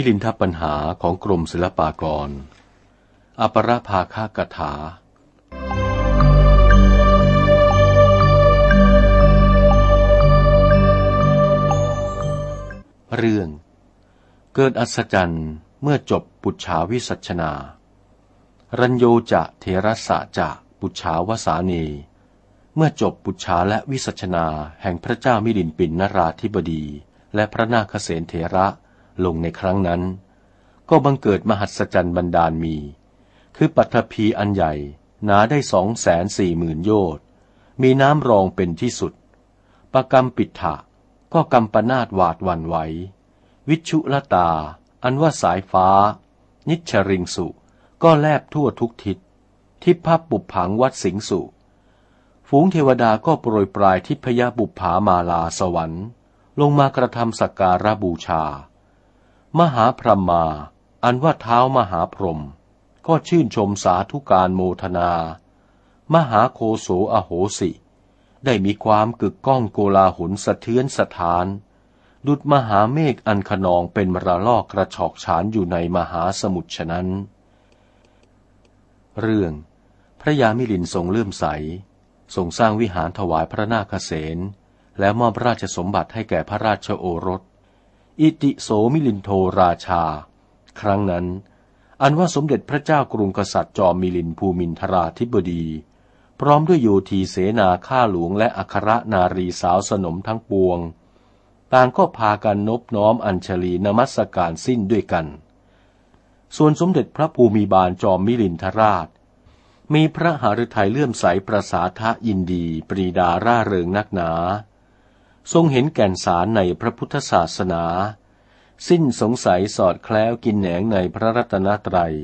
มิลินทปัญหาของกรมศิลปากร อปรภาคากถา เรื่อง เกิดอัศจรรย์เมื่อจบปุจฉาวิสัชนา รัญโยจะเทระสะจะปุจฉาวสานีเมื่อจบปุจฉาและวิสัชนาแห่งพระเจ้ามิลินปินนราธิบดี และพระนาคเษนเถระ ลงในครั้งนั้น ก็บังเกิดมหัศจรรย์บันดาลมี คือปัทภีอันใหญ่หนาได้สองแสนสี่หมื่นโยชน์มีน้ำรองเป็นที่สุด ประกรรมปิดถะก็กำปนาดหวาดวันไหว วิชุลตา อันว่าสายฟ้า นิชริงสุ ก็แลบทั่วทุกทิศ ทิพปุบผังวัดสิงสุ ฝูงเทวดาก็โปรยปลายทิพยบุปผามาลาสวรรค์ ลงมากระทำสักการะบูชา มหาพรหมา อันว่าเท้ามหาพรหมก็ชื่นชมสาธุการโมทนา มหาโคโสอโหสิ ได้มีความกึกก้องโกลาหุนสะเทือนสถาน ดุดมหาเมฆอันขนองเป็นมระลอกกระชอกฉานอยู่ในมหาสมุทรฉะนั้น เรื่อง พระยามิลินทรงเลื่อมใส ทรงสร้างวิหารถวายพระนาคเษนแล้วมอบราชสมบัติให้แก่พระราชโอรส อิติโสมิลินโทราชา ครั้งนั้น อันว่าสมเด็จพระเจ้ากรุงกษัตริย์จอมมิลินภูมินทราธิบดี พร้อมด้วยโยธีเสนาข้าหลวงและอัครนารีสาวสนมทั้งปวง ต่างก็พากันนบน้อมอัญชลีนมัสการสิ้นด้วยกัน ส่วนสมเด็จพระภูมิบาลจอมมิลินทราช มีพระหฤทัยเลื่อมใสประสาทะยินดี ปรีดาร่าเริงนักหนา ทรงเห็นแก่นสารในพระพุทธศาสนา สิ้นสงสัยสอดแคล้วกินแหนงในพระรัตนตรัย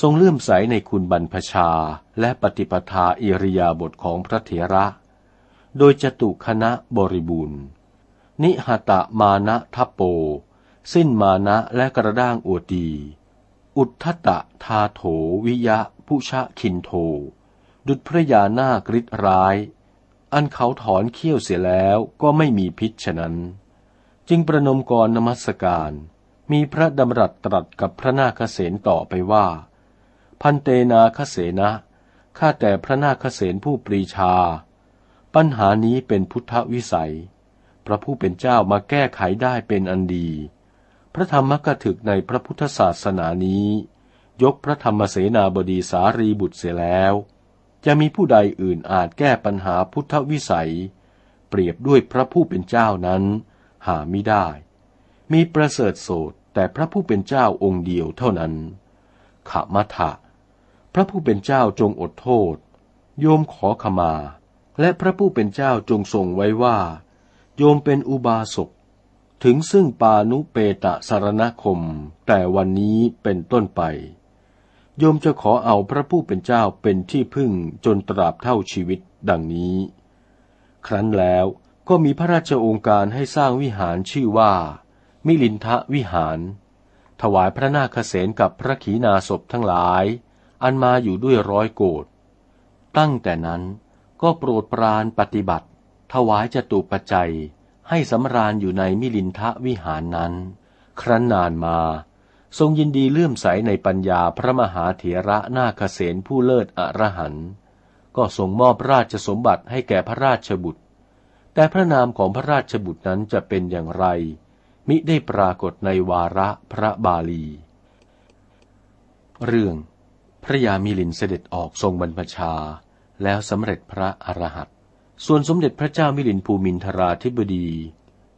ทรงเลื่อมใสในคุณบรรพชาและปฏิปทาอิริยาบถของพระเถระ โดยจตุคณะบริบูรณ์ นิหตะมานะทัปโป สิ้นมานะและกระด้างอวดี อุทธตะทาโถวิยะผู้ชะคินโท ดุจพระยาหน้ากริษร้าย อันเขาถอนเขี้ยวเสียแล้วก็ไม่มีพิษฉะนั้น จึงประนมกรนมัสการ มีพระดำรัสตรัสกับพระนาคเษนต่อไปว่า พันเตนาคเสนะข้าแต่พระนาคเษนผู้ปรีชา ปัญหานี้เป็นพุทธวิสัย พระผู้เป็นเจ้ามาแก้ไขได้เป็นอันดี พระธรรมกถึกในพระพุทธศาสนานี้ ยกพระธรรมเสนาบดีสารีบุตรเสียแล้ว จะมีผู้ใดอื่นอาจแก้ปัญหาพุทธวิสัย เปรียบด้วยพระผู้เป็นเจ้านั้น หาไม่ได้ มีประเสริฐโสดแต่พระผู้เป็นเจ้าองค์เดียวเท่านั้นขมัทะพระผู้เป็นเจ้าจงอดโทษ โยมขอขมา และพระผู้เป็นเจ้าจงทรงไว้ว่า โยมเป็นอุบาสกถึงซึ่งปานุเปตะสารณคม แต่วันนี้เป็นต้นไป โยมจะขอเอาพระผู้เป็นเจ้าเป็นที่พึ่งจนตราบเท่าชีวิตดังนี้ ครั้นแล้วก็มีพระราชองค์การให้สร้างวิหารชื่อว่า มิลินทะวิหาร ถวายพระนาคเษนกับพระขีณาสพทั้งหลาย อันมาอยู่ด้วยร้อยโกดตั้งแต่นั้นก็โปรดปรานปฏิบัติ ถวายจตุปัจจัยให้สำราญอยู่ในมิลินทะวิหารนั้น ครั้นนานมา ทรงยินดีเลื่อมใสในปัญญาพระมหาเถระนาคเษนผู้เลิศอรหันต์ก็ทรงมอบราชสมบัติให้แก่พระราชบุตร แต่พระนามของพระราชบุตรนั้นจะเป็นอย่างไร มิได้ปรากฏในวาระพระบาลี เรื่อง พระยามิลินเสด็จออกทรงบรรพชา แล้วสำเร็จพระอรหันต์ส่วนสมเด็จพระเจ้ามิลินภูมินทราธิบดี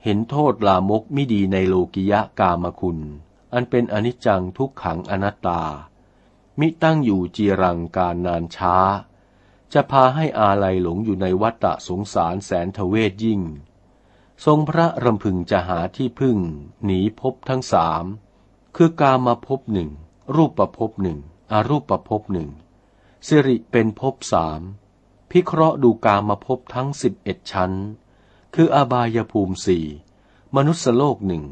เห็นโทษลามกมิดีในโลกิยะกามคุณ อันเป็นอนิจจังทุกขังอนัตตา มิตั้งอยู่จีรังการนานช้า จะพาให้อาลัยหลงอยู่ในวัฏสงสารแสนทเวทยิ่ง ทรงพระรำพึงจะหาที่พึ่ง หนีภพทั้งสาม คือกามาภพหนึ่ง รูปประภพหนึ่ง อรูปประภพหนึ่ง สิริเป็นภพสาม พิเคราะห์ดูกามาภพทั้งสิบเอ็ดชั้น คืออบายภูมิสี่ มนุษยโลกหนึ่ง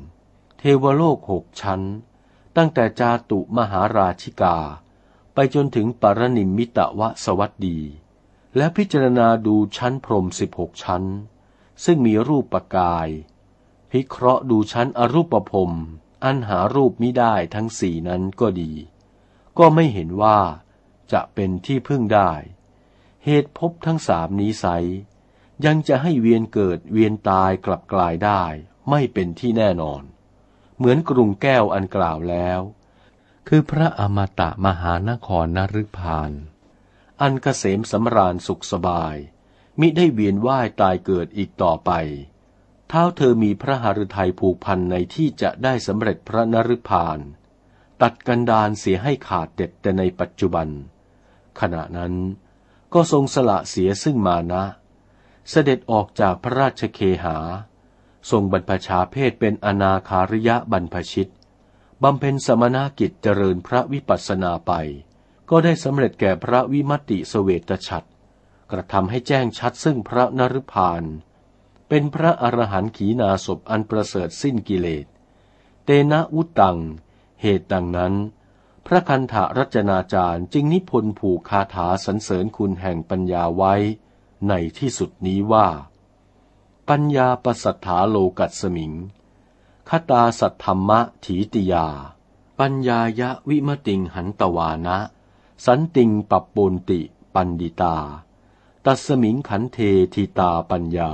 เทวโลกหกชั้น ตั้งแต่จาตุมหาราชิกา ไปจนถึงปรนิมมิตวสวัสดี และพิจารณาดูชั้นพรมสิบหกชั้น ซึ่งมีรูปปกาย พิเคราะห์ดูชั้นอรูปภพอันหารูปมิได้ทั้งสี่นั้นก็ดี ก็ไม่เห็นว่าจะเป็นที่พึ่งได้ เหตุพบทั้งสามนี้ไซยังจะให้เวียนเกิดเวียนตายกลับกลายได้ ไม่เป็นที่แน่นอน เหมือนกรุงแก้วอันกล่าวแล้ว คือพระอมตะมหานครนฤพาน อันเกษมสำราญสุขสบาย มิได้เวียนว่ายตายเกิดอีกต่อไป เท้าเธอมีพระหฤทัยผูกพันในที่จะได้สำเร็จพระนฤพาน ตัดกันดานเสียให้ขาดเด็ดแต่ในปัจจุบัน ขณะนั้นก็ทรงสละเสียซึ่งมานะ เสด็จออกจากพระราชเคหา ทรงบรรพชาเพศเป็นอนาคาริยะบรรพชิต บำเพ็ญสมณกิจเจริญพระวิปัสสนาไป ก็ได้สำเร็จแก่พระวิมติสเวตฉัตรกระทำให้แจ้งชัดซึ่งพระนรุพานเป็นพระอรหันต์ขีนาศพอันประเสริฐสิ้นกิเลส เตนะวุตัง เหตุดังนั้น พระคันธารัจนาจารย์จึงนิพนธ์ผูกคาถาสรรเสริญคุณแห่งปัญญาไว้ ในที่สุดนี้ว่า ปัญญาปสัทธาโลกัสมิง คตาสัทธรรมะถีติยา ปัญญายะวิมติงหันตวานะ สันติงปับปนติปันดิตา ตัสมิงขันเททิตาปัญญา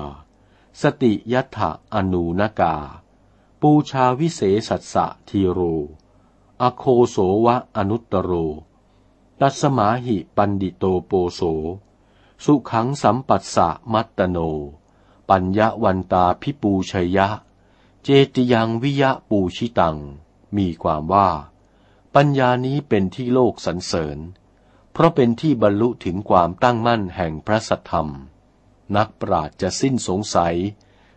สติยัตถะอนูนกา ปูชาวิเศสัสสะทีโร อโคโสวะอนุตตโร ตัสมาหิปันดิโตโปโส สุขังสัมปัสสะมัตตโน ปัญญวันตาพิปูชยะ เจติยังวิยะปูชิตัง มีความว่า ปัญญานี้เป็นที่โลกสรรเสริญ เพราะเป็นที่บรรลุถึงความตั้งมั่นแห่งพระสัทธรรม นักปราชญ์จะสิ้นสงสัย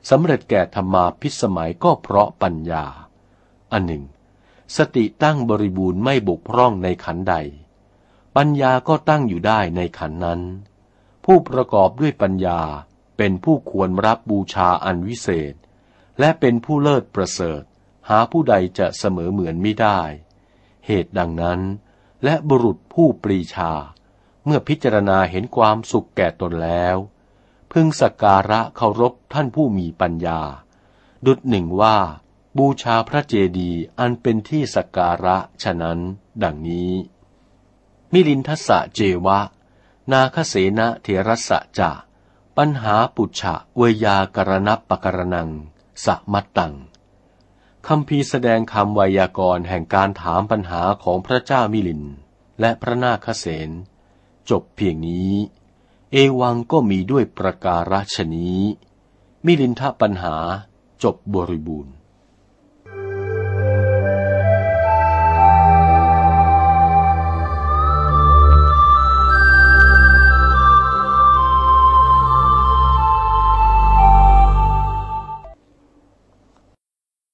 สำเร็จแก่ธรรมาพิสมัยก็เพราะปัญญา อันหนึ่ง สติตั้งบริบูรณ์ไม่บกพร่องในขันใด ปัญญาก็ตั้งอยู่ได้ในขันนั้น ผู้ประกอบด้วยปัญญา เป็นผู้ควรรับบูชาอันวิเศษ และเป็นผู้เลิศประเสริฐ หาผู้ใดจะเสมอเหมือนไม่ได้ เหตุดังนั้น และบุรุษผู้ปรีชา เมื่อพิจารณาเห็นความสุขแก่ตนแล้ว พึงสักการะเคารพท่านผู้มีปัญญา ดุดหนึ่งว่า บูชาพระเจดีย์อันเป็นที่สักการะฉะนั้น ดังนี้ มิลินทสะเจวะ นาคเสนะเทรสะจะ ปัญหาปุจฉะเวยากรณปกรนังสมัตตังคำพีแสดงคำไวยากรณ์แห่งการถามปัญหาของพระเจ้ามิลิน และพระนาคเสนจบเพียงนี้ เอวังก็มีด้วยประการฉนี้ มิลินทปัญหาจบบริบูรณ์